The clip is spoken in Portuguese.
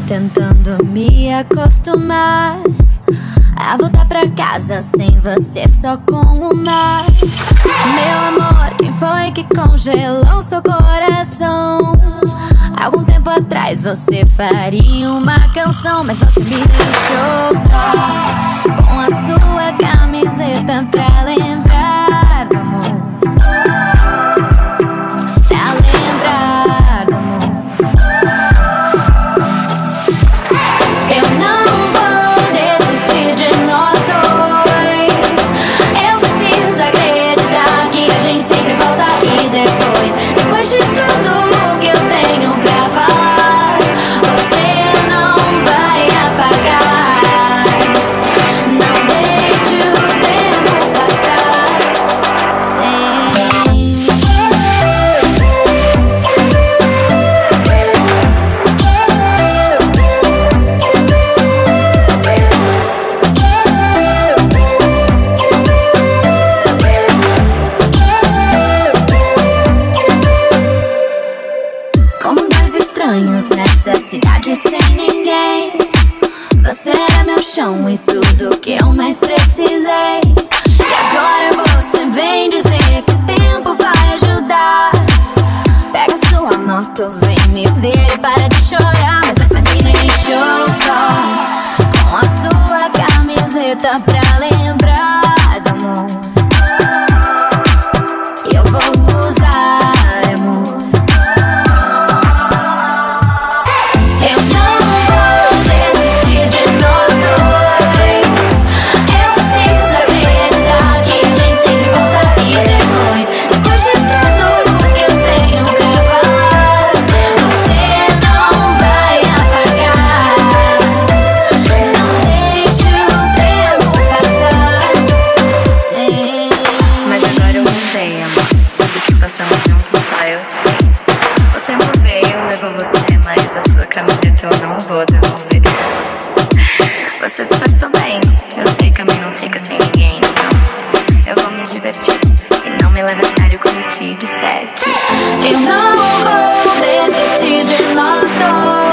tentando me acostumar a voltar pra casa sem você, só com o mar. Meu amor, quem foi que congelou seu coração? Algum tempo atrás você faria uma canção, mas você me deixou só com a sua camiseta cidade sem ninguém. Você era meu chão e tudo que eu mais precisei. E agora você vem dizer que o tempo vai ajudar. Pega sua moto, vem me ver e para de chorar. Mas você me deixou só com a sua camiseta você, mas a sua camiseta eu não vou devolver. Você disfarçou bem, eu sei que a mim não fica sem ninguém, então eu vou me divertir. E não me leve a sério como eu te disser que eu não vou desistir de nós dois.